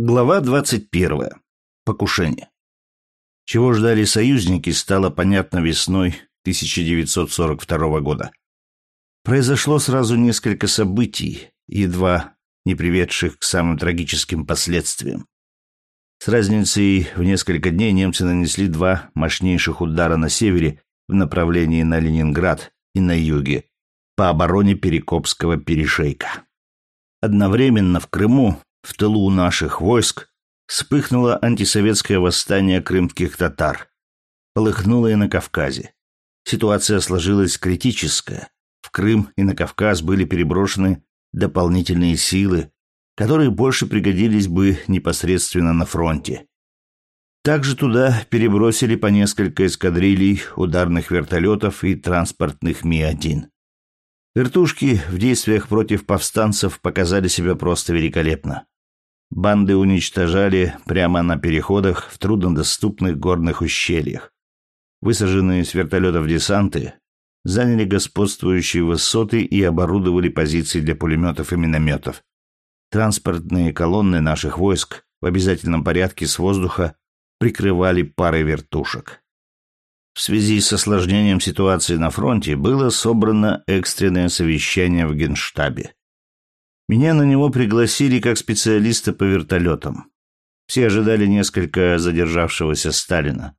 Глава 21. Покушение. Чего ждали союзники, стало понятно весной 1942 года. Произошло сразу несколько событий, едва не приведших к самым трагическим последствиям. С разницей в несколько дней немцы нанесли два мощнейших удара на севере в направлении на Ленинград и на юге по обороне Перекопского перешейка. Одновременно в Крыму в тылу наших войск вспыхнуло антисоветское восстание крымских татар. Полыхнуло и на Кавказе. Ситуация сложилась критическая. В Крым и на Кавказ были переброшены дополнительные силы, которые больше пригодились бы непосредственно на фронте. Также туда перебросили по несколько эскадрилей ударных вертолетов и транспортных Ми-1. Вертушки в действиях против повстанцев показали себя просто великолепно. Банды уничтожали прямо на переходах в труднодоступных горных ущельях. Высаженные с вертолетов десанты заняли господствующие высоты и оборудовали позиции для пулеметов и минометов. Транспортные колонны наших войск в обязательном порядке с воздуха прикрывали пары вертушек. В связи с осложнением ситуации на фронте было собрано экстренное совещание в Генштабе. Меня на него пригласили как специалиста по вертолетам. Все ожидали несколько задержавшегося Сталина.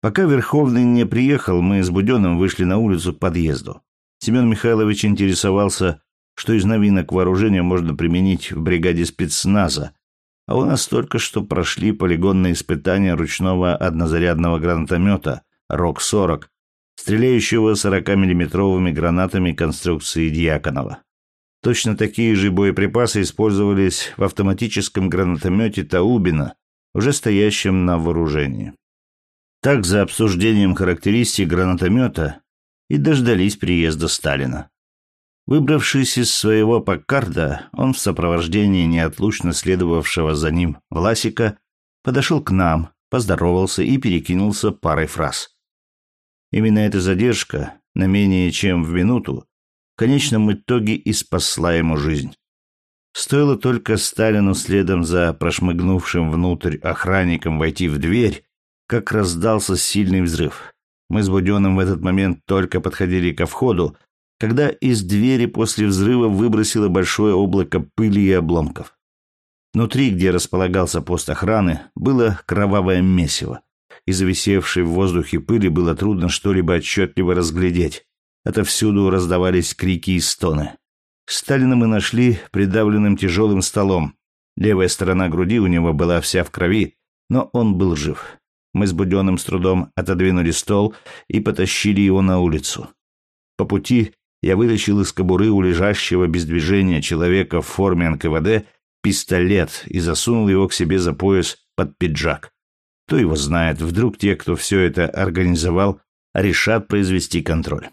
Пока Верховный не приехал, мы с Буденным вышли на улицу к подъезду. Семен Михайлович интересовался, что из новинок вооружения можно применить в бригаде спецназа, а у нас только что прошли полигонные испытания ручного однозарядного гранатомета РОК-40, стреляющего 40-миллиметровыми гранатами конструкции Дьяконова. Точно такие же боеприпасы использовались в автоматическом гранатомете Таубина, уже стоящем на вооружении. Так, за обсуждением характеристик гранатомета и дождались приезда Сталина. Выбравшись из своего Паккарда, он в сопровождении неотлучно следовавшего за ним Власика подошел к нам, поздоровался и перекинулся парой фраз. Именно эта задержка, на менее чем в минуту, в конечном итоге и спасла ему жизнь. Стоило только Сталину следом за прошмыгнувшим внутрь охранником войти в дверь, как раздался сильный взрыв. Мы с Буденным в этот момент только подходили ко входу, когда из двери после взрыва выбросило большое облако пыли и обломков. Внутри, где располагался пост охраны, было кровавое месиво. Из зависевшей в воздухе пыли было трудно что-либо отчетливо разглядеть. Отовсюду раздавались крики и стоны. Сталина мы нашли придавленным тяжелым столом. Левая сторона груди у него была вся в крови, но он был жив. Мы с Буденным с трудом отодвинули стол и потащили его на улицу. По пути я вытащил из кобуры у лежащего без движения человека в форме НКВД пистолет и засунул его к себе за пояс под пиджак. Кто его знает, вдруг те, кто все это организовал, решат произвести контроль.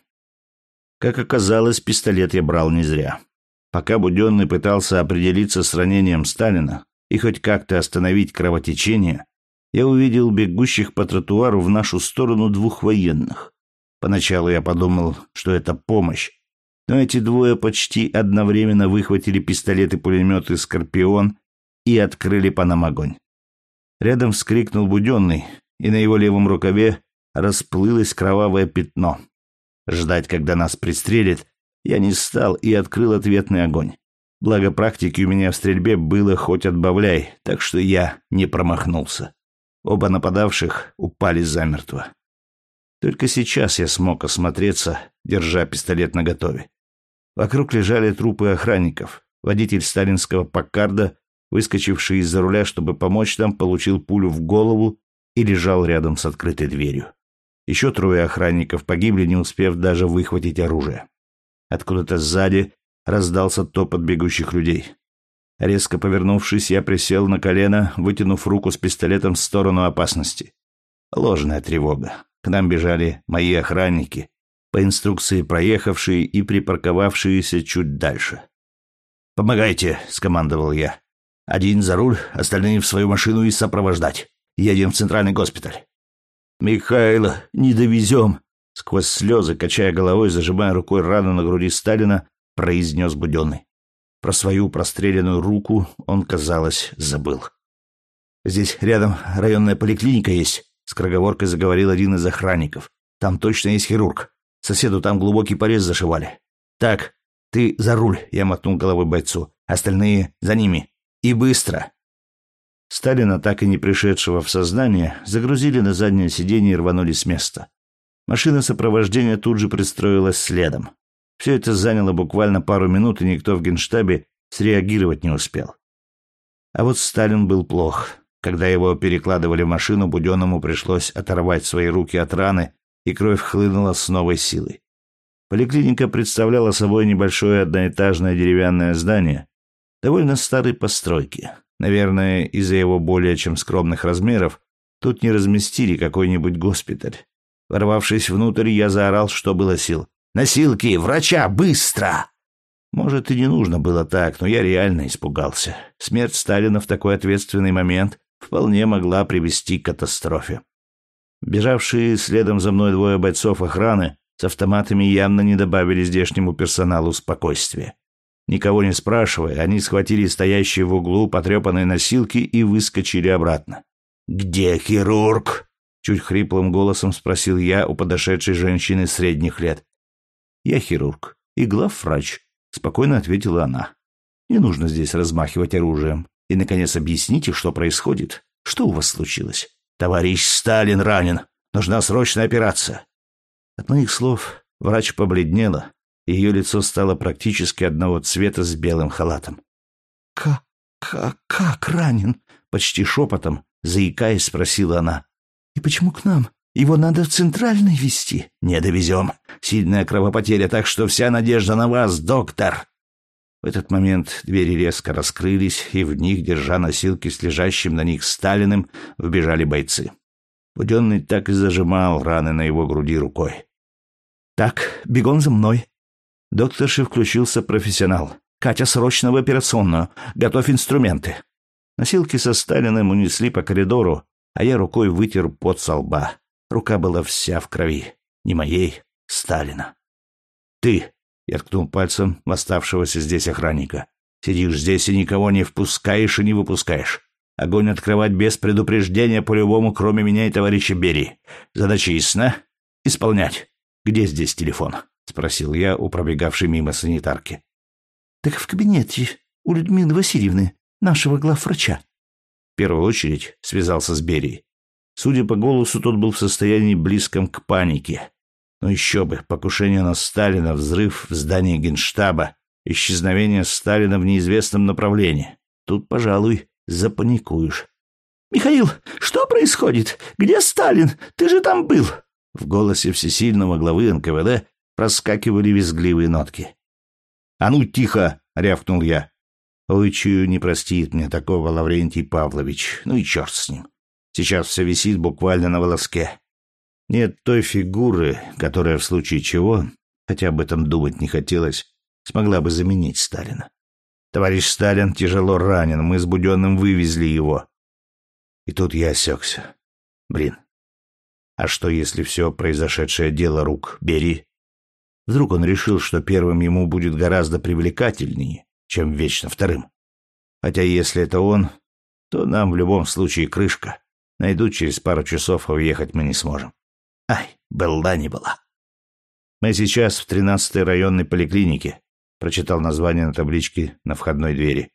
Как оказалось, пистолет я брал не зря. Пока Буденный пытался определиться с ранением Сталина и хоть как-то остановить кровотечение, я увидел бегущих по тротуару в нашу сторону двух военных. Поначалу я подумал, что это помощь, но эти двое почти одновременно выхватили пистолеты-пулеметы «Скорпион» и открыли по нам огонь. Рядом вскрикнул Буденный, и на его левом рукаве расплылось кровавое пятно. Ждать, когда нас пристрелят, я не стал и открыл ответный огонь. Благо практики у меня в стрельбе было хоть отбавляй, так что я не промахнулся. Оба нападавших упали замертво. Только сейчас я смог осмотреться, держа пистолет наготове. Вокруг лежали трупы охранников. Водитель сталинского Паккарда, выскочивший из-за руля, чтобы помочь нам, получил пулю в голову и лежал рядом с открытой дверью. Еще трое охранников погибли, не успев даже выхватить оружие. Откуда-то сзади раздался топот бегущих людей. Резко повернувшись, я присел на колено, вытянув руку с пистолетом в сторону опасности. Ложная тревога. К нам бежали мои охранники, по инструкции проехавшие и припарковавшиеся чуть дальше. «Помогайте», — скомандовал я. «Один за руль, остальные в свою машину и сопровождать. Едем в центральный госпиталь». «Михайло, не довезем!» Сквозь слезы, качая головой, зажимая рукой рану на груди Сталина, произнес Буденный. Про свою простреленную руку он, казалось, забыл. Здесь рядом районная поликлиника есть», — скороговоркой заговорил один из охранников. «Там точно есть хирург. Соседу там глубокий порез зашивали. Так, ты за руль», — я мотнул головой бойцу. «Остальные за ними. И быстро». Сталина, так и не пришедшего в сознание, загрузили на заднее сиденье и рванули с места. Машина сопровождения тут же пристроилась следом. Все это заняло буквально пару минут, и никто в генштабе среагировать не успел. А вот Сталин был плох. Когда его перекладывали в машину, Буденному пришлось оторвать свои руки от раны, и кровь хлынула с новой силой. Поликлиника представляла собой небольшое одноэтажное деревянное здание, довольно старой постройки. Наверное, из-за его более чем скромных размеров тут не разместили какой-нибудь госпиталь. Ворвавшись внутрь, я заорал, что было сил. «Носилки! Врача! Быстро!» Может, и не нужно было так, но я реально испугался. Смерть Сталина в такой ответственный момент вполне могла привести к катастрофе. Бежавшие следом за мной двое бойцов охраны с автоматами явно не добавили здешнему персоналу спокойствия. Никого не спрашивая, они схватили стоящие в углу потрепанные носилки и выскочили обратно. «Где хирург?» — чуть хриплым голосом спросил я у подошедшей женщины средних лет. «Я хирург и главврач», — спокойно ответила она. «Не нужно здесь размахивать оружием. И, наконец, объясните, что происходит. Что у вас случилось?» «Товарищ Сталин ранен. Нужна срочная операция». От моих слов врач побледнела, ее лицо стало практически одного цвета с белым халатом. «Как, как, как ранен?» — почти шепотом, заикаясь, спросила она. «И почему к нам? Его надо в центральный везти». «Не довезем. Сильная кровопотеря, так что вся надежда на вас, доктор». В этот момент двери резко раскрылись, и в них, держа носилки с лежащим на них Сталиным, вбежали бойцы. Буденный так и зажимал раны на его груди рукой. «Так, бегом за мной», Докторши включился профессионал. «Катя, срочно в операционную. Готовь инструменты». Носилки со Сталиным унесли по коридору, а я рукой вытер пот со лба. Рука была вся в крови. Не моей, Сталина. «Ты!» — я ткнул пальцем в оставшегося здесь охранника. «Сидишь здесь и никого не впускаешь и не выпускаешь. Огонь открывать без предупреждения по-любому, кроме меня и товарища Бери. Задача ясна? Исполнять. Где здесь телефон?» — спросил я у пробегавшей мимо санитарки. «Так в кабинете у Людмилы Васильевны, нашего главврача». В первую очередь связался с Берией. Судя по голосу, тот был в состоянии близком к панике. Но еще бы, покушение на Сталина, взрыв в здании Генштаба, исчезновение Сталина в неизвестном направлении. Тут, пожалуй, запаникуешь. «Михаил, что происходит? Где Сталин? Ты же там был!» В голосе всесильного главы НКВД проскакивали визгливые нотки. «А ну, тихо!» — рявкнул я. «Ой, чую, не простит мне такого Лаврентий Павлович. Ну и черт с ним. Сейчас все висит буквально на волоске. Нет той фигуры, которая в случае чего, хотя об этом думать не хотелось, смогла бы заменить Сталина. Товарищ Сталин тяжело ранен, мы с Буденным вывезли его. И тут я осекся. Блин. А что, если все произошедшее дело рук Бери? Вдруг он решил, что первым ему будет гораздо привлекательнее, чем вечно вторым. Хотя если это он, то нам в любом случае крышка. Найдут через пару часов, а уехать мы не сможем. Ай, была не была. Мы сейчас в тринадцатой районной поликлинике, прочитал название на табличке на входной двери.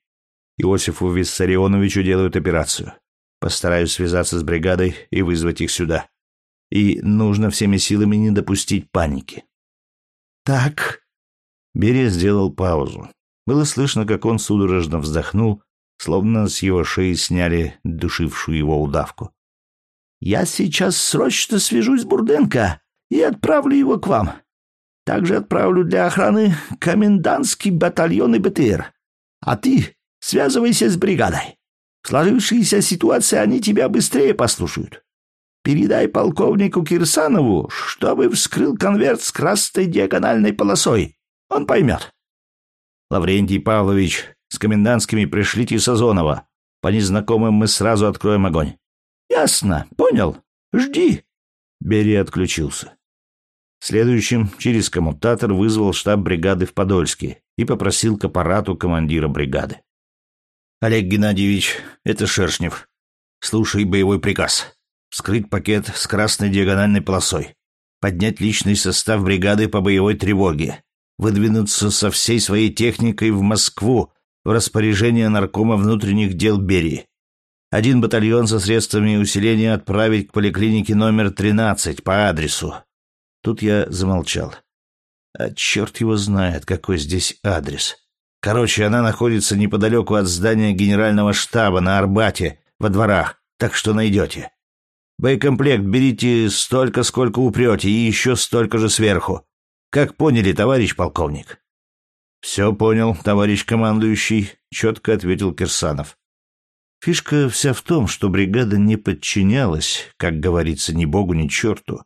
Иосифу Виссарионовичу делают операцию. Постараюсь связаться с бригадой и вызвать их сюда. И нужно всеми силами не допустить паники. «Так...» Берия сделал паузу. Было слышно, как он судорожно вздохнул, словно с его шеи сняли душившую его удавку. «Я сейчас срочно свяжусь с Бурденко и отправлю его к вам. Также отправлю для охраны комендантский батальон и БТР. А ты связывайся с бригадой. В сложившейся ситуации они тебя быстрее послушают. Передай полковнику Кирсанову, чтобы вскрыл конверт с красной диагональной полосой. Он поймет. Лаврентий Павлович, с комендантскими пришлите Сазонова. По незнакомым мы сразу откроем огонь. Ясно, понял. Жди. Бери отключился. Следующим через коммутатор вызвал штаб бригады в Подольске и попросил к аппарату командира бригады. «Олег Геннадьевич, это Шершнев. Слушай боевой приказ. Вскрыть пакет с красной диагональной полосой. Поднять личный состав бригады по боевой тревоге. Выдвинуться со всей своей техникой в Москву в распоряжение наркома внутренних дел Берии. Один батальон со средствами усиления отправить к поликлинике номер 13 по адресу. Тут я замолчал. А черт его знает, какой здесь адрес. Короче, она находится неподалеку от здания генерального штаба на Арбате, во дворах, так что найдете. Боекомплект берите столько, сколько упрете, и еще столько же сверху. Как поняли, товарищ полковник?» «Все понял, товарищ командующий», — четко ответил Кирсанов. Фишка вся в том, что бригада не подчинялась, как говорится, ни богу, ни черту,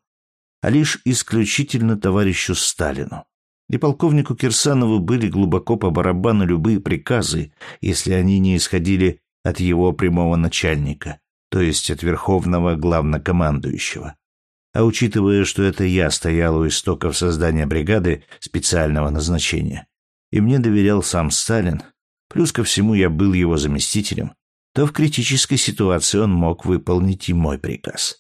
а лишь исключительно товарищу Сталину. И полковнику Кирсанову были глубоко по барабану любые приказы, если они не исходили от его прямого начальника, то есть от верховного главнокомандующего. А учитывая, что это я стоял у истоков создания бригады специального назначения, и мне доверял сам Сталин, плюс ко всему я был его заместителем, то в критической ситуации он мог выполнить и мой приказ.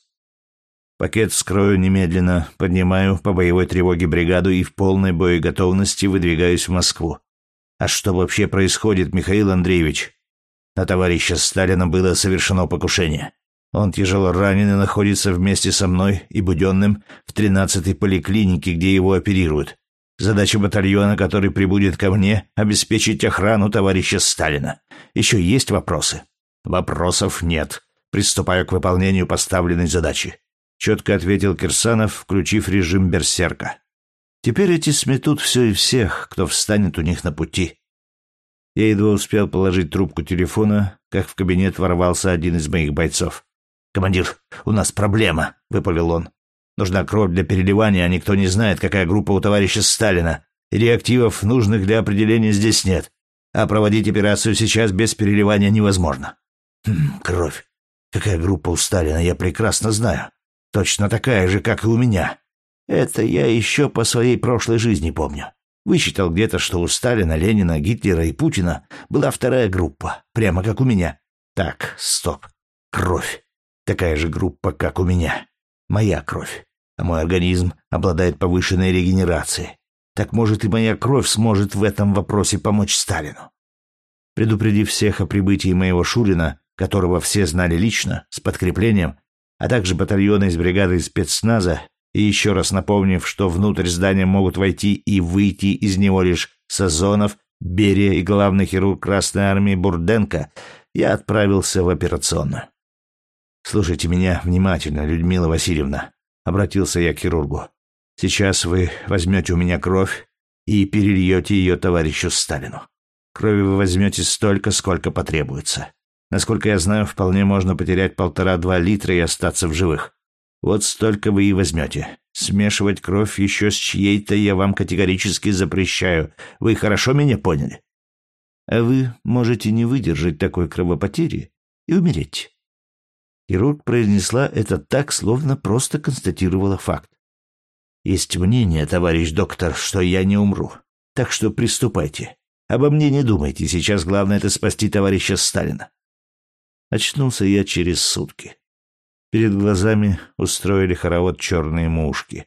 Пакет вскрою немедленно, поднимаю по боевой тревоге бригаду и в полной боеготовности выдвигаюсь в Москву. А что вообще происходит, Михаил Андреевич? На товарища Сталина было совершено покушение. Он тяжело ранен и находится вместе со мной и Буденным в 13-й поликлинике, где его оперируют. Задача батальона, который прибудет ко мне, обеспечить охрану товарища Сталина. Еще есть вопросы? Вопросов нет. Приступаю к выполнению поставленной задачи. Четко ответил Кирсанов, включив режим берсерка. Теперь эти сметут все и всех, кто встанет у них на пути. Я едва успел положить трубку телефона, как в кабинет ворвался один из моих бойцов. «Командир, у нас проблема», — выпалил он. «Нужна кровь для переливания, а никто не знает, какая группа у товарища Сталина. Реактивов, нужных для определения, здесь нет. А проводить операцию сейчас без переливания невозможно». «Хм, кровь. Какая группа у Сталина, я прекрасно знаю. Точно такая же, как и у меня. Это я еще по своей прошлой жизни помню. Вычитал где-то, что у Сталина, Ленина, Гитлера и Путина была вторая группа, прямо как у меня. Так, стоп. Кровь. Такая же группа, как у меня. Моя кровь. А мой организм обладает повышенной регенерацией. Так может и моя кровь сможет в этом вопросе помочь Сталину. Предупредив всех о прибытии моего Шурина, которого все знали лично, с подкреплением, а также батальона из бригады спецназа, и еще раз напомнив, что внутрь здания могут войти и выйти из него лишь Сазонов, Берия и главный хирург Красной Армии Бурденко, я отправился в операционную. «Слушайте меня внимательно, Людмила Васильевна», — обратился я к хирургу. «Сейчас вы возьмете у меня кровь и перельете ее товарищу Сталину. Крови вы возьмете столько, сколько потребуется. Насколько я знаю, вполне можно потерять полтора-два литра и остаться в живых. Вот столько вы и возьмете. Смешивать кровь еще с чьей-то я вам категорически запрещаю. Вы хорошо меня поняли? А вы можете не выдержать такой кровопотери и умереть. Хирург произнесла это так, словно просто констатировала факт. Есть мнение, товарищ доктор, что я не умру. Так что приступайте. Обо мне не думайте. Сейчас главное это спасти товарища Сталина. Очнулся я через сутки. Перед глазами устроили хоровод черные мушки.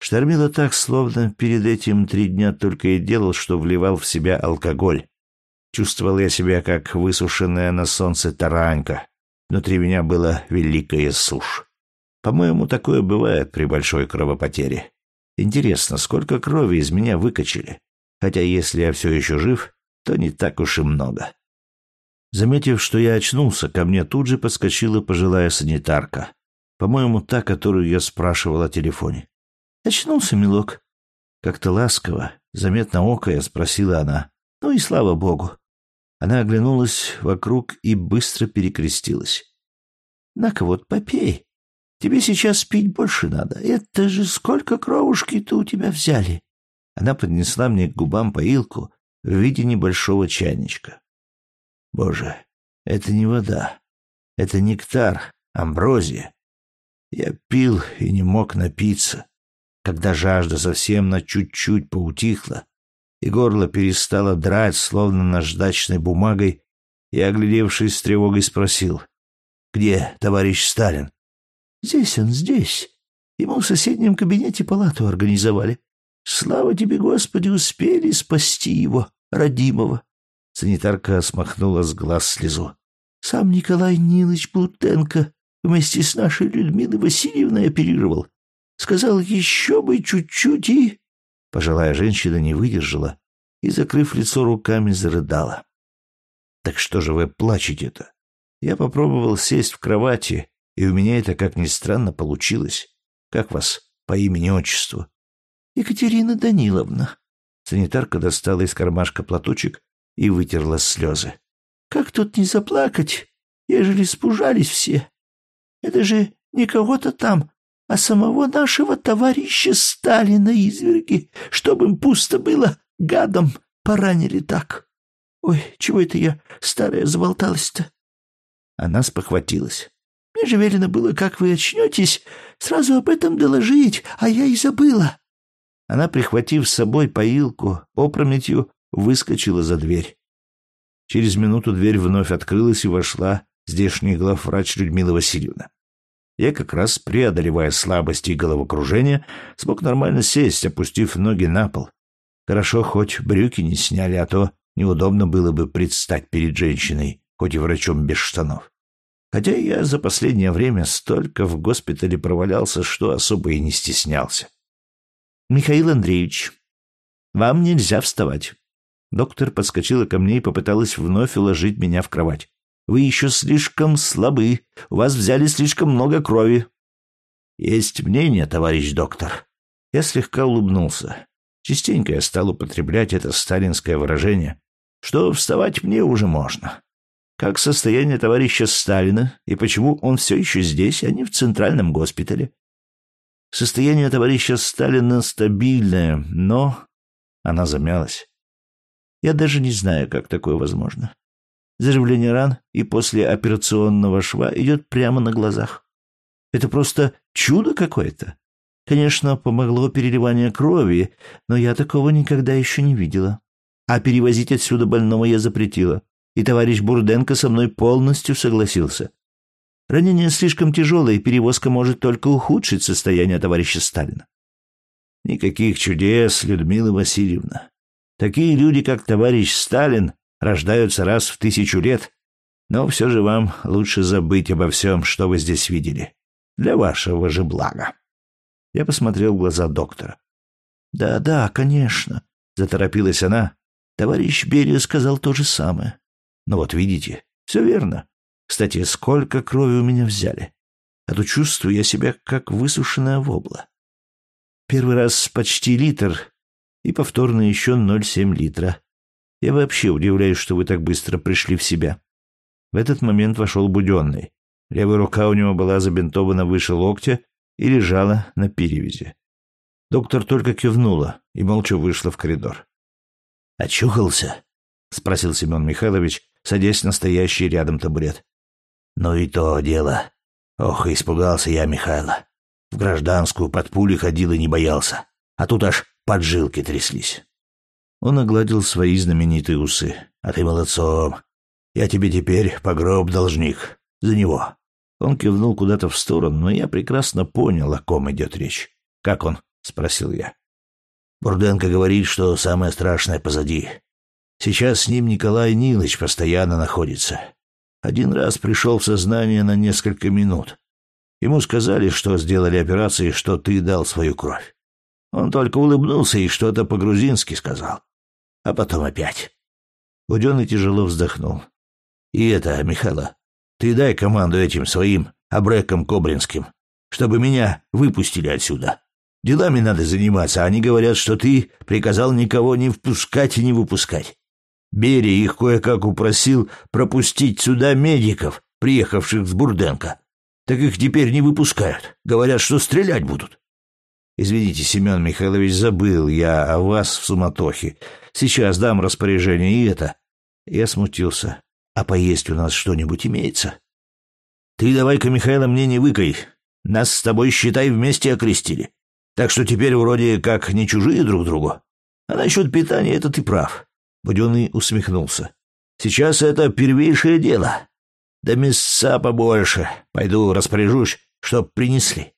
Штормило так, словно перед этим три дня только и делал, что вливал в себя алкоголь. Чувствовал я себя, как высушенная на солнце таранька. Внутри меня была великая сушь. По-моему, такое бывает при большой кровопотере. Интересно, сколько крови из меня выкачали? Хотя если я все еще жив, то не так уж и много. Заметив, что я очнулся, ко мне тут же подскочила пожилая санитарка. По-моему, та, которую я спрашивал о телефоне. «Очнулся, милок?» Как-то ласково, заметно окая, спросила она. «Ну и слава богу». Она оглянулась вокруг и быстро перекрестилась. «На-ка вот попей. Тебе сейчас пить больше надо. Это же сколько кровушки-то у тебя взяли?» Она поднесла мне к губам поилку в виде небольшого чайничка. Боже, это не вода. Это нектар, амброзия. Я пил и не мог напиться. Когда жажда совсем на чуть-чуть поутихла, и горло перестало драть, словно наждачной бумагой, я, оглядевшись с тревогой, спросил. Где товарищ Сталин? Здесь он, здесь. Ему в соседнем кабинете палату организовали. Слава тебе, Господи, успели спасти его, родимого. Санитарка смахнула с глаз слезу. Сам Николай Нилович Бутенко вместе с нашей Людмилой Васильевной оперировал. Сказал, еще бы чуть-чуть и... Пожилая женщина не выдержала и, закрыв лицо руками, зарыдала. «Так что же вы плачете-то? Я попробовал сесть в кровати, и у меня это, как ни странно, получилось. Как вас по имени-отчеству?» «Екатерина Даниловна». Санитарка достала из кармашка платочек и вытерла слезы. «Как тут не заплакать, ежели спужались все? Это же не кого-то там, а самого нашего товарища Сталина изверги, чтобы им пусто было, гадом поранили так. Ой, чего это я, старая, заболталась-то?» Она спохватилась. «Мне же велено было, как вы очнетесь, сразу об этом доложить, а я и забыла. Она, прихватив с собой поилку, опрометью выскочила за дверь. Через минуту дверь вновь открылась и вошла здешний главврач Людмила Васильевна. Я как раз, преодолевая слабости и головокружение, смог нормально сесть, опустив ноги на пол. Хорошо, хоть брюки не сняли, а то неудобно было бы предстать перед женщиной, хоть и врачом без штанов. Хотя я за последнее время столько в госпитале провалялся, что особо и не стеснялся. «Михаил Андреевич, вам нельзя вставать». Доктор подскочила ко мне и попыталась вновь уложить меня в кровать. «Вы еще слишком слабы. У вас взяли слишком много крови». «Есть мнение, товарищ доктор». Я слегка улыбнулся. Частенько я стал употреблять это сталинское выражение, что вставать мне уже можно. Как состояние товарища Сталина и почему он все еще здесь, а не в центральном госпитале? Состояние товарища Сталина стабильное, но... Она замялась. Я даже не знаю, как такое возможно. Заживление ран и после операционного шва идет прямо на глазах. Это просто чудо какое-то. Конечно, помогло переливание крови, но я такого никогда еще не видела. А перевозить отсюда больного я запретила, и товарищ Бурденко со мной полностью согласился. Ранение слишком тяжелое, и перевозка может только ухудшить состояние товарища Сталина. Никаких чудес, Людмила Васильевна. Такие люди, как товарищ Сталин, рождаются раз в тысячу лет. Но все же вам лучше забыть обо всем, что вы здесь видели. Для вашего же блага. Я посмотрел в глаза доктора. «Да, да, конечно», — заторопилась она. Товарищ Берия сказал то же самое. «Ну вот видите, все верно. Кстати, сколько крови у меня взяли? А то чувствую я себя как высушенная вобла. Первый раз почти литр, и повторно еще 0,7 литра. Я вообще удивляюсь, что вы так быстро пришли в себя. В этот момент вошел Буденный. Левая рука у него была забинтована выше локтя и лежала на перевязи. Доктор только кивнула и молча вышла в коридор. «Очухался?» — спросил Семен Михайлович, садясь на стоящий рядом табурет. Ну и то дело. Ох, испугался я Михайла. В гражданскую под пули ходил и не боялся. А тут аж поджилки тряслись. Он огладил свои знаменитые усы. А ты молодцом. Я тебе теперь погроб должник. За него. Он кивнул куда-то в сторону, но я прекрасно понял, о ком идет речь. «Как он?» — спросил я. Бурденко говорит, что самое страшное позади. Сейчас с ним Николай Нилыч постоянно находится. Один раз пришел в сознание на несколько минут. Ему сказали, что сделали операцию и что ты дал свою кровь. Он только улыбнулся и что-то по-грузински сказал. А потом опять. Буденный тяжело вздохнул. И это, Михайло, ты дай команду этим своим обрекам кобринским, чтобы меня выпустили отсюда. Делами надо заниматься, а они говорят, что ты приказал никого не впускать и не выпускать. Берия их кое-как упросил пропустить сюда медиков, приехавших с Бурденко. Так их теперь не выпускают. Говорят, что стрелять будут. Извините, Семен Михайлович, забыл я о вас в суматохе. Сейчас дам распоряжение и это. Я смутился. А поесть у нас что-нибудь имеется? Ты давай-ка, Михайло, мне не выкай. Нас с тобой, считай, вместе окрестили. Так что теперь вроде как не чужие друг другу. А насчет питания это ты прав. Буденный усмехнулся. «Сейчас это первейшее дело. Да мяса побольше. Пойду распоряжусь, чтоб принесли.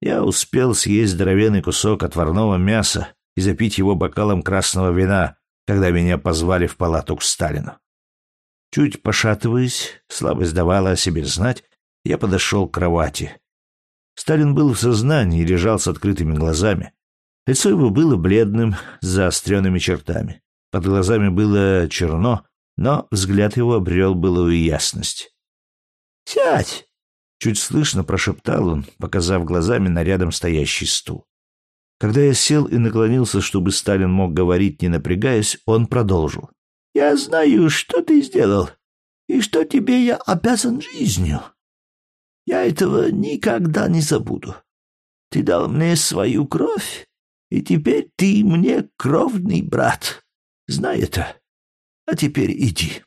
Я успел съесть здоровенный кусок отварного мяса и запить его бокалом красного вина, когда меня позвали в палату к Сталину. Чуть пошатываясь, слабость давала о себе знать, я подошел к кровати. Сталин был в сознании и лежал с открытыми глазами. Лицо его было бледным, с заостренными чертами. Под глазами было черно, но взгляд его обрел былую ясность. «Сядь!» — чуть слышно прошептал он, показав глазами на рядом стоящий стул. Когда я сел и наклонился, чтобы Сталин мог говорить, не напрягаясь, он продолжил. «Я знаю, что ты сделал, и что тебе я обязан жизнью. Я этого никогда не забуду. Ты дал мне свою кровь, и теперь ты мне кровный брат. Знай это. А теперь иди.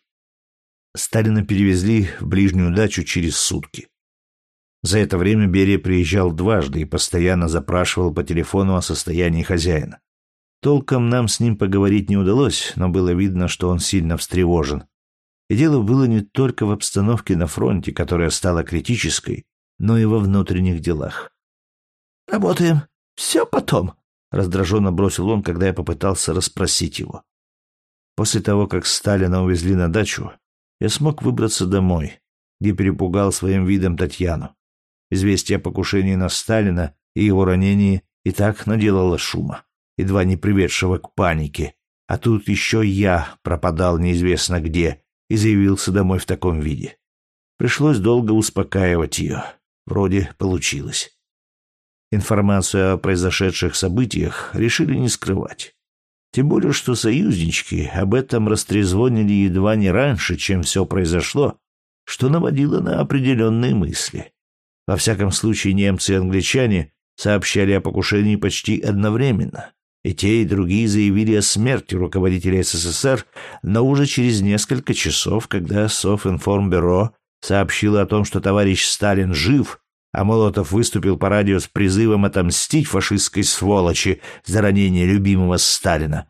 Сталина перевезли в ближнюю дачу через сутки. За это время Берия приезжал дважды и постоянно запрашивал по телефону о состоянии хозяина. Толком нам с ним поговорить не удалось, но было видно, что он сильно встревожен. И дело было не только в обстановке на фронте, которая стала критической, но и во внутренних делах. «Работаем. Все потом», — раздраженно бросил он, когда я попытался расспросить его. После того, как Сталина увезли на дачу, я смог выбраться домой, где перепугал своим видом Татьяну. Известие о покушении на Сталина и его ранении и так наделало шума, едва не приведшего к панике. А тут еще я пропадал неизвестно где и заявился домой в таком виде. Пришлось долго успокаивать ее. Вроде получилось. Информацию о произошедших событиях решили не скрывать. Тем более, что союзнички об этом растрезвонили едва не раньше, чем все произошло, что наводило на определенные мысли. Во всяком случае, немцы и англичане сообщали о покушении почти одновременно, и те, и другие заявили о смерти руководителя СССР, но уже через несколько часов, когда Софинформбюро сообщило о том, что товарищ Сталин жив, а Молотов выступил по радио с призывом отомстить фашистской сволочи за ранение любимого Сталина.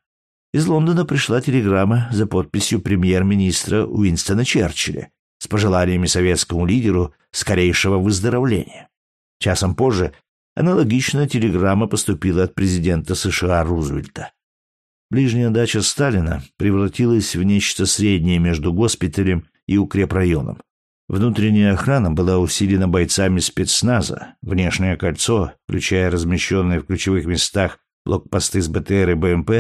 Из Лондона пришла телеграмма за подписью премьер-министра Уинстона Черчилля с пожеланиями советскому лидеру скорейшего выздоровления. Часом позже аналогичная телеграмма поступила от президента США Рузвельта. Ближняя дача Сталина превратилась в нечто среднее между госпиталем и укрепрайоном. Внутренняя охрана была усилена бойцами спецназа. Внешнее кольцо, включая размещенные в ключевых местах блокпосты с БТР и БМП,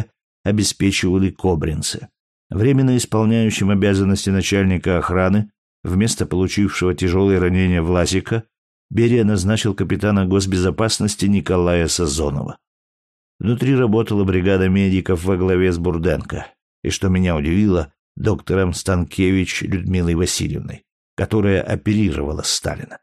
обеспечивали кобринцы. Временно исполняющим обязанности начальника охраны, вместо получившего тяжелые ранения Власика, Берия назначил капитана госбезопасности Николая Сазонова. Внутри работала бригада медиков во главе с Бурденко, и, что меня удивило, доктором Станкевич Людмилой Васильевной которая оперировала Сталина.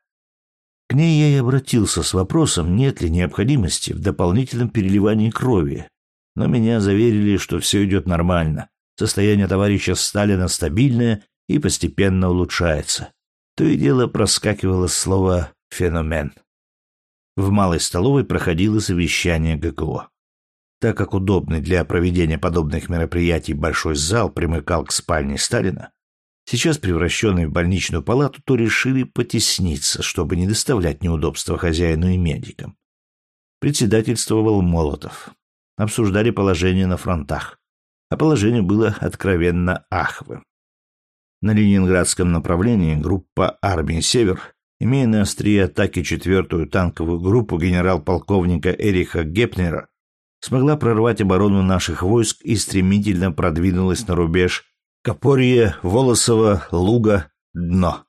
К ней я и обратился с вопросом, нет ли необходимости в дополнительном переливании крови, но меня заверили, что все идет нормально, состояние товарища Сталина стабильное и постепенно улучшается. То и дело проскакивало слово «феномен». В малой столовой проходило совещание ГКО. Так как удобный для проведения подобных мероприятий большой зал примыкал к спальне Сталина, сейчас превращенный в больничную палату, то решили потесниться, чтобы не доставлять неудобства хозяину и медикам. Председательствовал Молотов. Обсуждали положение на фронтах. А положение было откровенно аховым. На ленинградском направлении группа армии «Север», имея на острие атаки четвертую танковую группу генерал-полковника Эриха Гепнера, смогла прорвать оборону наших войск и стремительно продвинулась на рубеж Копорье, Волосово, Луга, Дно.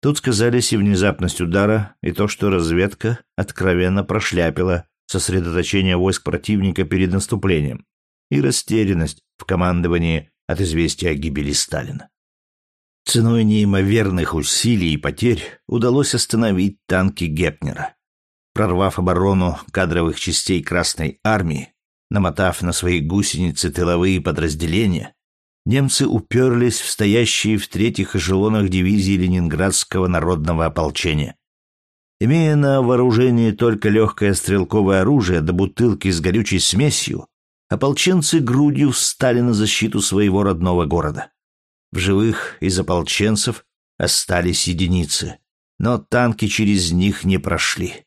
Тут сказались и внезапность удара, и то, что разведка откровенно прошляпила сосредоточение войск противника перед наступлением, и растерянность в командовании от известия о гибели Сталина. Ценой неимоверных усилий и потерь удалось остановить танки Гепнера. Прорвав оборону кадровых частей Красной Армии, намотав на свои гусеницы тыловые подразделения, немцы уперлись в стоящие в третьих эшелонах дивизии Ленинградского народного ополчения. Имея на вооружении только легкое стрелковое оружие до бутылки с горючей смесью, ополченцы грудью встали на защиту своего родного города. В живых из ополченцев остались единицы, но танки через них не прошли.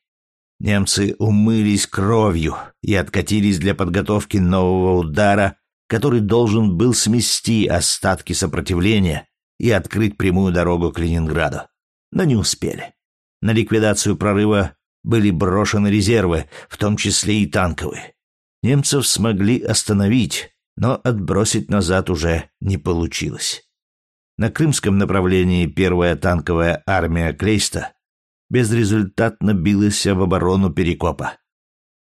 Немцы умылись кровью и откатились для подготовки нового удара, который должен был смести остатки сопротивления и открыть прямую дорогу к Ленинграду. Но не успели. На ликвидацию прорыва были брошены резервы, в том числе и танковые. Немцев смогли остановить, но отбросить назад уже не получилось. На крымском направлении первая танковая армия Клейста безрезультатно билась в оборону Перекопа.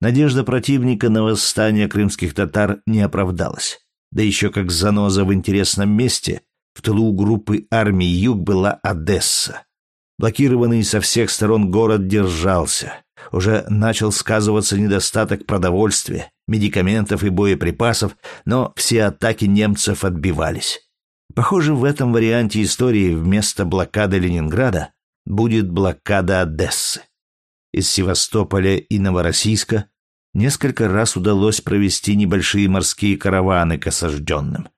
Надежда противника на восстание крымских татар не оправдалась. Да еще как заноза в интересном месте, в тылу группы армии Юг была Одесса. Блокированный со всех сторон город держался. Уже начал сказываться недостаток продовольствия, медикаментов и боеприпасов, но все атаки немцев отбивались. Похоже, в этом варианте истории вместо блокады Ленинграда будет блокада Одессы. Из Севастополя и Новороссийска несколько раз удалось провести небольшие морские караваны к осажденным.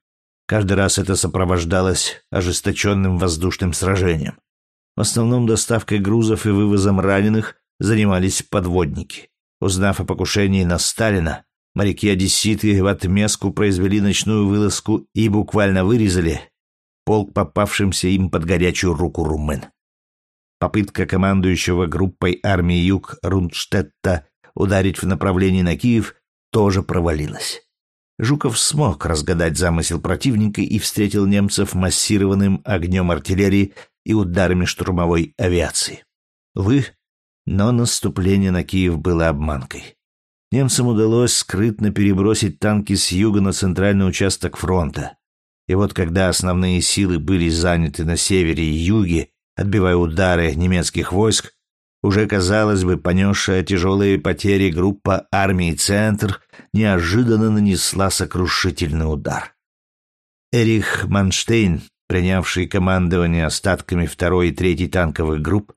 Каждый раз это сопровождалось ожесточенным воздушным сражением. В основном доставкой грузов и вывозом раненых занимались подводники. Узнав о покушении на Сталина, Моряки-одесситы в отместку произвели ночную вылазку и буквально вырезали полк попавшимся им под горячую руку румын. Попытка командующего группой армии Юг Рундштетта ударить в направлении на Киев тоже провалилась. Жуков смог разгадать замысел противника и встретил немцев массированным огнем артиллерии и ударами штурмовой авиации. Вы, но наступление на Киев было обманкой. Немцам удалось скрытно перебросить танки с юга на центральный участок фронта. И вот когда основные силы были заняты на севере и юге, отбивая удары немецких войск, уже, казалось бы, понесшая тяжелые потери группа армии «Центр» неожиданно нанесла сокрушительный удар. Эрих Манштейн, принявший командование остатками второй и третьей танковых групп,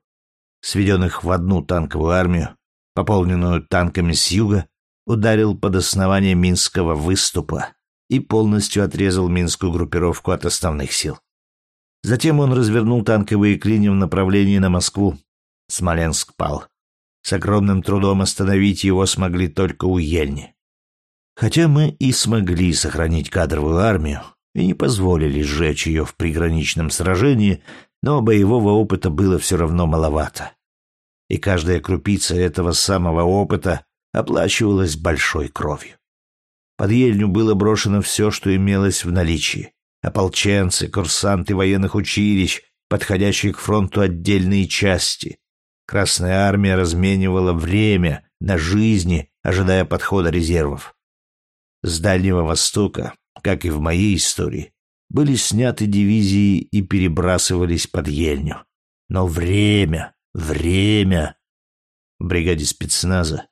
сведенных в одну танковую армию, пополненную танками с юга, ударил под основание Минского выступа и полностью отрезал минскую группировку от основных сил. Затем он развернул танковые клинья в направлении на Москву. Смоленск пал. С огромным трудом остановить его смогли только у Ельни. Хотя мы и смогли сохранить кадровую армию и не позволили сжечь ее в приграничном сражении, но боевого опыта было все равно маловато и каждая крупица этого самого опыта оплачивалась большой кровью. Под ельню было брошено все, что имелось в наличии. Ополченцы, курсанты военных училищ, подходящие к фронту отдельные части. Красная армия разменивала время на жизни, ожидая подхода резервов. С Дальнего Востока, как и в моей истории, были сняты дивизии и перебрасывались под ельню. Но время, Время. В бригаде спецназа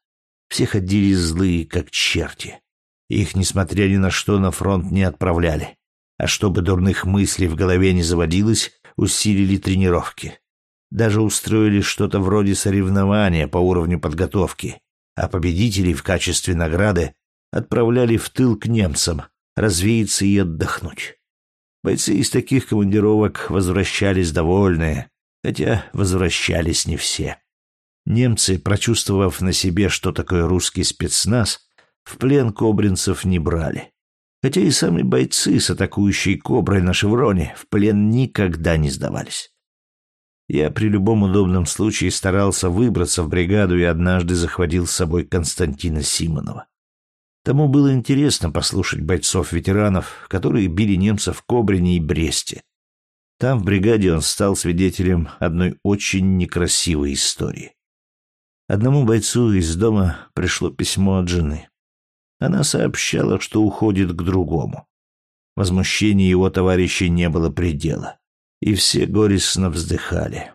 все ходили злые, как черти. Их, несмотря ни на что, на фронт не отправляли. А чтобы дурных мыслей в голове не заводилось, усилили тренировки. Даже устроили что-то вроде соревнования по уровню подготовки, а победителей в качестве награды отправляли в тыл к немцам, развеяться и отдохнуть. Бойцы из таких командировок возвращались довольные, хотя возвращались не все. Немцы, прочувствовав на себе, что такое русский спецназ, в плен кобринцев не брали. Хотя и сами бойцы с атакующей коброй на шевроне в плен никогда не сдавались. Я при любом удобном случае старался выбраться в бригаду и однажды захватил с собой Константина Симонова. Тому было интересно послушать бойцов-ветеранов, которые били немцев в Кобрине и Бресте, там, в бригаде, он стал свидетелем одной очень некрасивой истории. Одному бойцу из дома пришло письмо от жены. Она сообщала, что уходит к другому. Возмущению его товарищей не было предела, и все горестно вздыхали.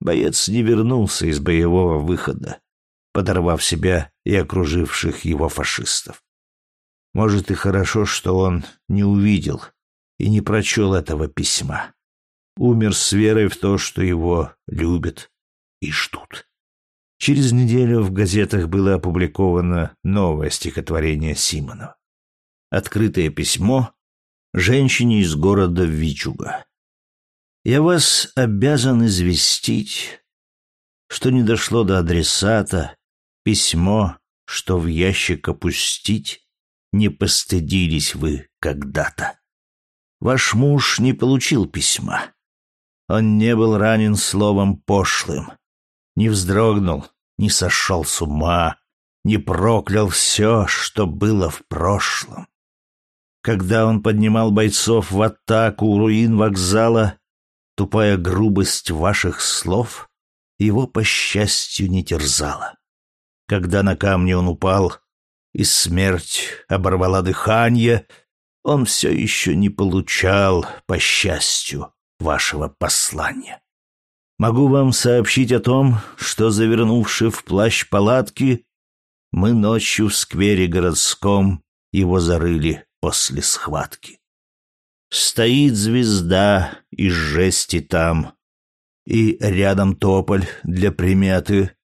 Боец не вернулся из боевого выхода, подорвав себя и окруживших его фашистов. Может, и хорошо, что он не увидел и не прочел этого письма умер с верой в то, что его любят и ждут. Через неделю в газетах было опубликовано новое стихотворение Симонова. Открытое письмо женщине из города Вичуга. Я вас обязан известить, что не дошло до адресата письмо, что в ящик опустить, не постыдились вы когда-то. Ваш муж не получил письма. Он не был ранен словом пошлым, не вздрогнул, не сошел с ума, не проклял все, что было в прошлом. Когда он поднимал бойцов в атаку у руин вокзала, тупая грубость ваших слов его, по счастью, не терзала. Когда на камне он упал, и смерть оборвала дыхание, он все еще не получал, по счастью, вашего послания. Могу вам сообщить о том, что, завернувши в плащ палатки, мы ночью в сквере городском его зарыли после схватки. Стоит звезда из жести там, и рядом тополь для приметы.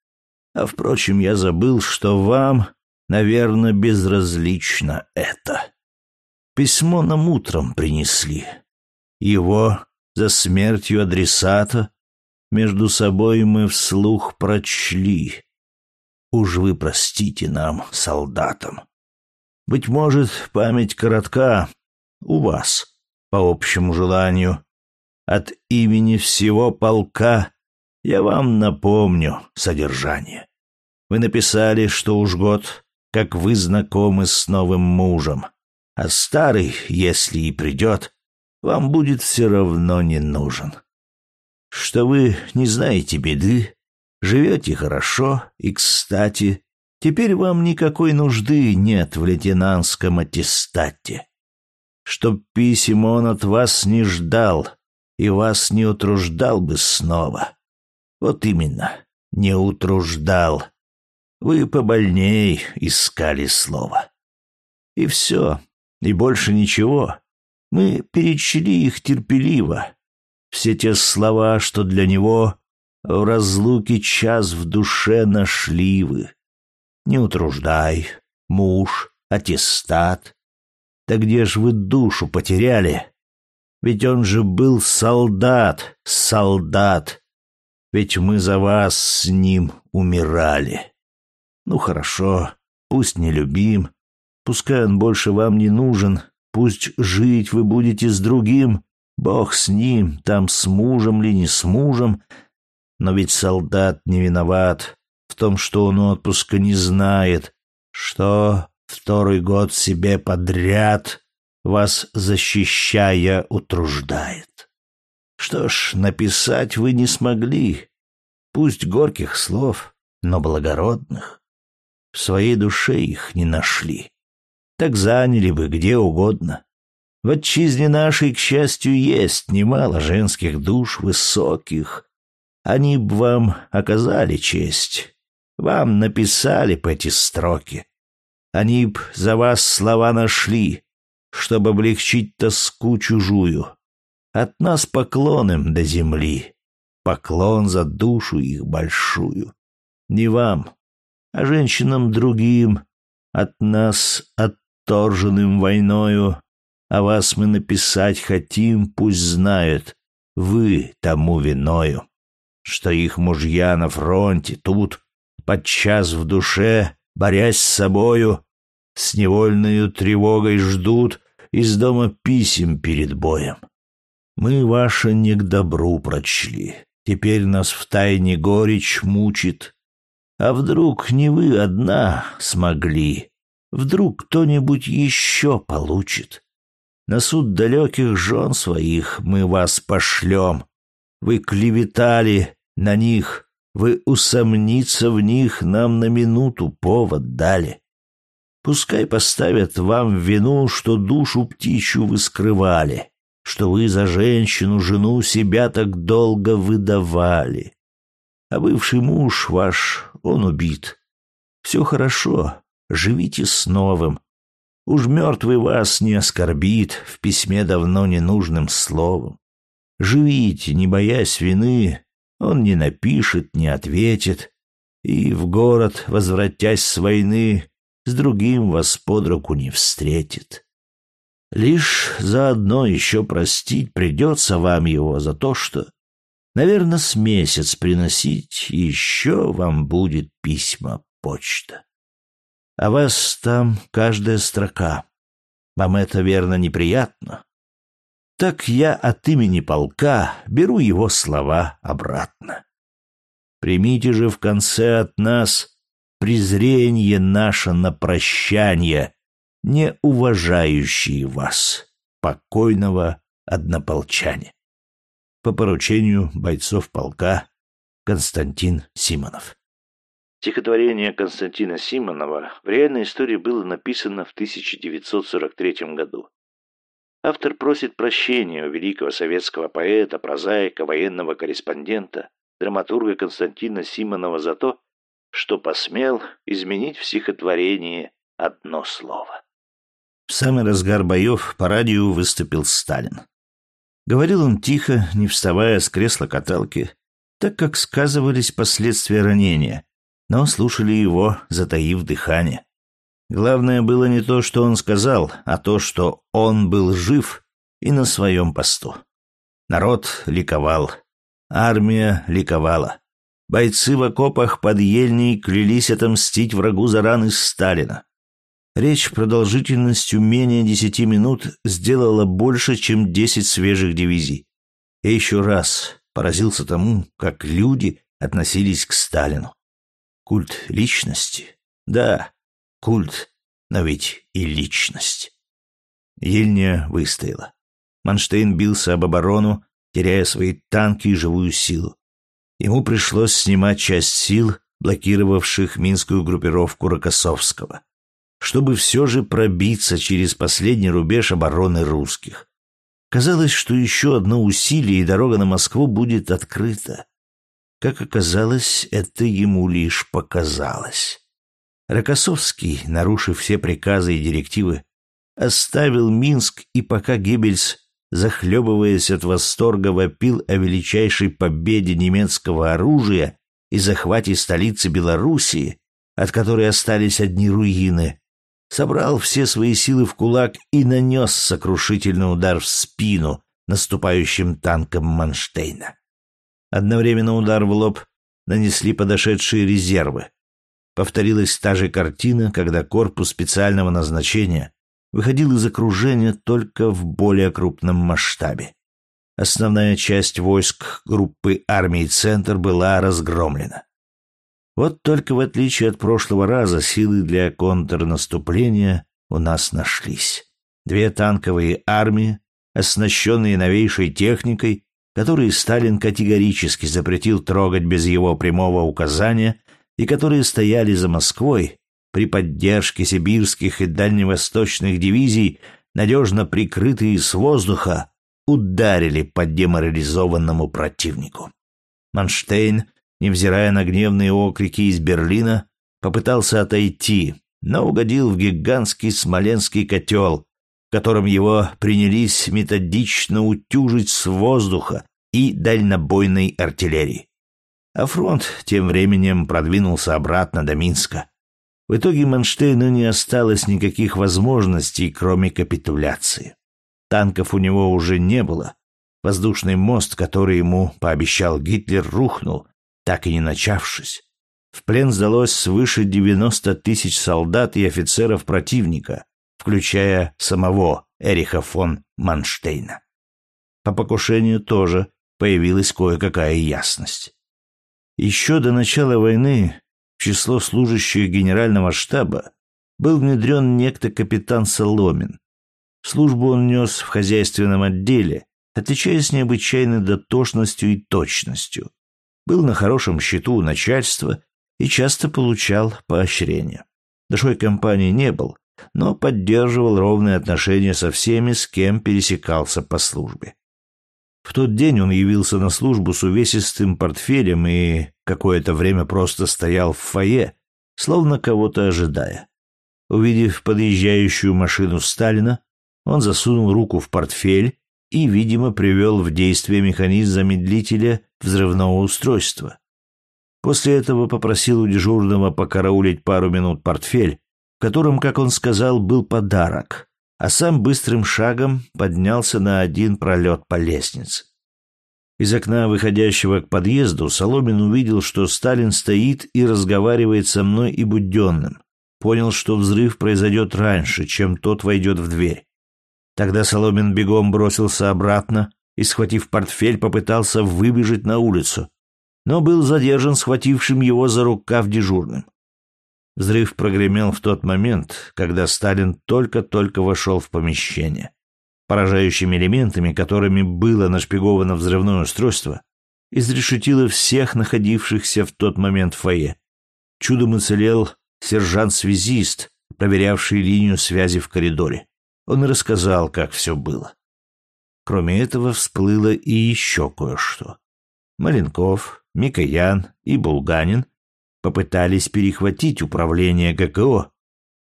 А, впрочем, я забыл, что вам, наверное, безразлично это. Письмо нам утром принесли. Его за смертью адресата между собой мы вслух прочли. Уж вы простите нам, солдатам. Быть может, память коротка у вас, по общему желанию. От имени всего полка я вам напомню содержание. Вы написали, что уж год, как вы знакомы с новым мужем, а старый, если и придет, вам будет все равно не нужен. Что вы не знаете беды, Живете хорошо, и, кстати, теперь вам никакой нужды нет в лейтенантском аттестате. Чтоб писем он от вас не ждал и вас не утруждал бы снова. Вот именно, не утруждал. Вы побольней искали слово. И все, и больше ничего. Мы перечли их терпеливо. Все те слова, что для него в разлуке час в душе нашли вы. Не утруждай, муж, аттестат. Да где ж вы душу потеряли? Ведь он же был солдат, солдат. Ведь мы за вас с ним умирали. Ну хорошо, пусть не любим, пускай он больше вам не нужен, пусть жить вы будете с другим, Бог с ним, там с мужем ли не с мужем — но ведь солдат не виноват в том, что он отпуска не знает, что второй год себе подряд вас защищая утруждает. Что ж, написать вы не смогли, пусть горьких слов, но благородных. В своей душе их не нашли. Так заняли бы где угодно. В отчизне нашей, к счастью, есть немало женских душ высоких, они б вам оказали честь. Вам написали по эти строки. Они б за вас слова нашли, чтобы облегчить тоску чужую. От нас поклон им до земли, поклон за душу их большую. Не вам, а женщинам другим, от нас отторженным войною, а вас мы написать хотим, пусть знают, вы тому виною что их мужья на фронте тут, подчас в душе, борясь с собою, с невольною тревогой ждут из дома писем перед боем. Мы ваше не к добру прочли, теперь нас в тайне горечь мучит. А вдруг не вы одна смогли, вдруг кто-нибудь еще получит? На суд далеких жен своих мы вас пошлем. Вы клеветали, на них, вы усомниться в них нам на минуту повод дали. Пускай поставят вам вину, что душу птичью вы скрывали, что вы за женщину, жену себя так долго выдавали. А бывший муж ваш, он убит. Все хорошо, живите с новым. Уж мертвый вас не оскорбит в письме давно ненужным словом. Живите, не боясь вины, он не напишет, не ответит, и в город, возвратясь с войны, с другим вас под руку не встретит. Лишь заодно еще простить придется вам его за то, что, наверное, с месяц приносить еще вам будет письма почта. А вас там каждая строка. Вам это, верно, неприятно? Так я от имени полка беру его слова обратно. Примите же в конце от нас презрение наше на прощание, не уважающие вас, покойного однополчане. По поручению бойцов полка Константин Симонов. Стихотворение Константина Симонова в реальной истории было написано в 1943 году. Автор просит прощения у великого советского поэта, прозаика, военного корреспондента, драматурга Константина Симонова за то, что посмел изменить в стихотворении одно слово. В самый разгар боев по радио выступил Сталин. Говорил он тихо, не вставая с кресла каталки, так как сказывались последствия ранения, но слушали его, затаив дыхание. Главное было не то, что он сказал, а то, что он был жив и на своем посту. Народ ликовал, армия ликовала. Бойцы в окопах под Ельней клялись отомстить врагу за раны Сталина. Речь продолжительностью менее десяти минут сделала больше, чем десять свежих дивизий. Я еще раз поразился тому, как люди относились к Сталину. Культ личности? Да, культ, но ведь и личность. Ельня выстояла. Манштейн бился об оборону, теряя свои танки и живую силу. Ему пришлось снимать часть сил, блокировавших минскую группировку Рокоссовского чтобы все же пробиться через последний рубеж обороны русских. Казалось, что еще одно усилие, и дорога на Москву будет открыта. Как оказалось, это ему лишь показалось. Рокоссовский, нарушив все приказы и директивы, оставил Минск, и пока Геббельс, захлебываясь от восторга, вопил о величайшей победе немецкого оружия и захвате столицы Белоруссии, от которой остались одни руины, собрал все свои силы в кулак и нанес сокрушительный удар в спину наступающим танкам Манштейна. Одновременно удар в лоб нанесли подошедшие резервы. Повторилась та же картина, когда корпус специального назначения выходил из окружения только в более крупном масштабе. Основная часть войск группы армии «Центр» была разгромлена. Вот только в отличие от прошлого раза силы для контрнаступления у нас нашлись. Две танковые армии, оснащенные новейшей техникой, которые Сталин категорически запретил трогать без его прямого указания и которые стояли за Москвой при поддержке сибирских и дальневосточных дивизий, надежно прикрытые с воздуха, ударили по деморализованному противнику. Манштейн невзирая на гневные окрики из Берлина, попытался отойти, но угодил в гигантский смоленский котел, в котором его принялись методично утюжить с воздуха и дальнобойной артиллерии. А фронт тем временем продвинулся обратно до Минска. В итоге Манштейну не осталось никаких возможностей, кроме капитуляции. Танков у него уже не было. Воздушный мост, который ему пообещал Гитлер, рухнул, так и не начавшись. В плен сдалось свыше 90 тысяч солдат и офицеров противника, включая самого Эриха фон Манштейна. По покушению тоже появилась кое-какая ясность. Еще до начала войны в число служащих генерального штаба был внедрен некто капитан Соломин. Службу он нес в хозяйственном отделе, отличаясь необычайной дотошностью и точностью был на хорошем счету у начальства и часто получал поощрения. Душой компании не был, но поддерживал ровные отношения со всеми, с кем пересекался по службе. В тот день он явился на службу с увесистым портфелем и какое-то время просто стоял в фойе, словно кого-то ожидая. Увидев подъезжающую машину Сталина, он засунул руку в портфель и, видимо, привел в действие механизм замедлителя взрывного устройства. После этого попросил у дежурного покараулить пару минут портфель, в котором, как он сказал, был подарок а сам быстрым шагом поднялся на один пролет по лестнице. Из окна, выходящего к подъезду, Соломин увидел, что Сталин стоит и разговаривает со мной и Буденным. Понял, что взрыв произойдет раньше, чем тот войдет в дверь. Тогда Соломин бегом бросился обратно и, схватив портфель, попытался выбежать на улицу, но был задержан схватившим его за рукав дежурным. Взрыв прогремел в тот момент, когда Сталин только-только вошел в помещение. Поражающими элементами, которыми было нашпиговано взрывное устройство, изрешетило всех находившихся в тот момент в фойе. Чудом уцелел сержант-связист, проверявший линию связи в коридоре. Он рассказал, как все было. Кроме этого, всплыло и еще кое-что. Маленков, Микоян и Булганин попытались перехватить управление ГКО,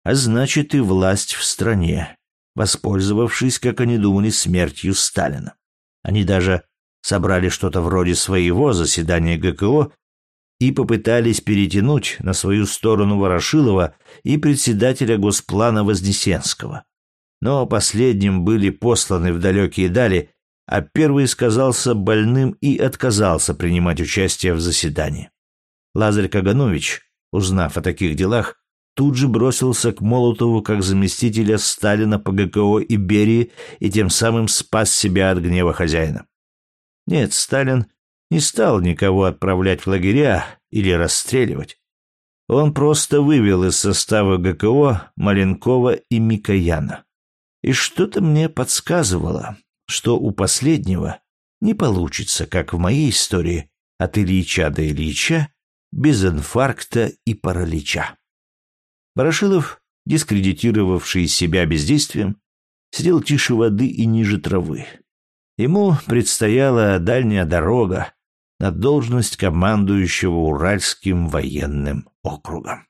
а значит и власть в стране, воспользовавшись, как они думали, смертью Сталина. Они даже собрали что-то вроде своего заседания ГКО и попытались перетянуть на свою сторону Ворошилова и председателя Госплана Вознесенского. Но последним были посланы в далекие дали, а первый сказался больным и отказался принимать участие в заседании. Лазарь Каганович, узнав о таких делах, тут же бросился к Молотову как заместителя Сталина по ГКО и Берии и тем самым спас себя от гнева хозяина. Нет, Сталин не стал никого отправлять в лагеря или расстреливать. Он просто вывел из состава ГКО Маленкова и Микояна. И что-то мне подсказывало, что у последнего не получится, как в моей истории, от Ильича до Ильича, без инфаркта и паралича. Барашилов, дискредитировавший себя бездействием, сидел тише воды и ниже травы. Ему предстояла дальняя дорога на должность командующего Уральским военным округом.